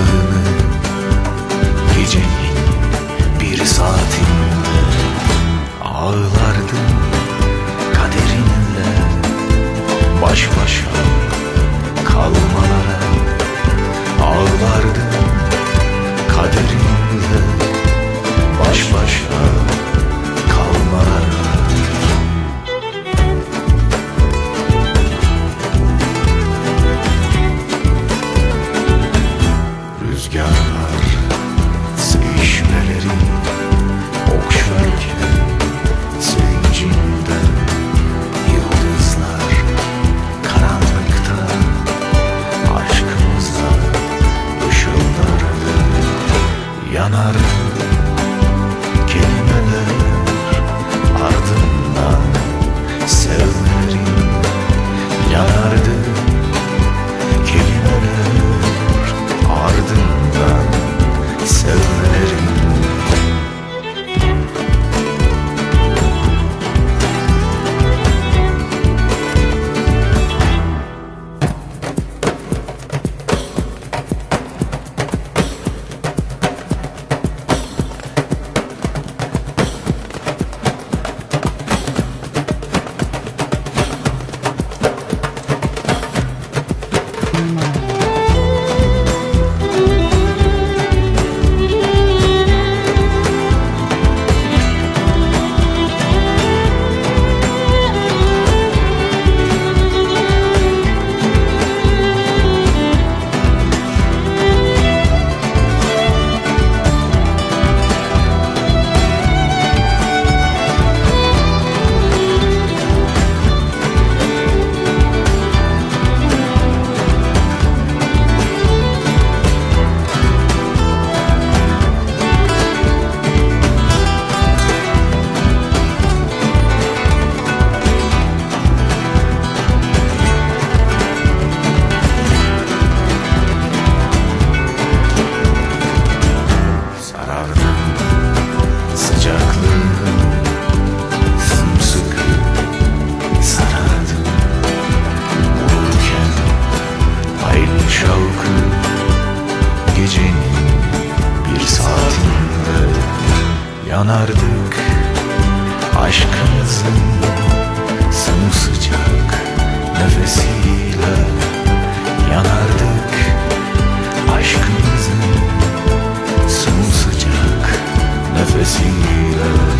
time Bye. Yanardık. Aşkımızın Sımsıcak nefesiyle Yanardık. Aşkımızın sımsıcak nefesiyle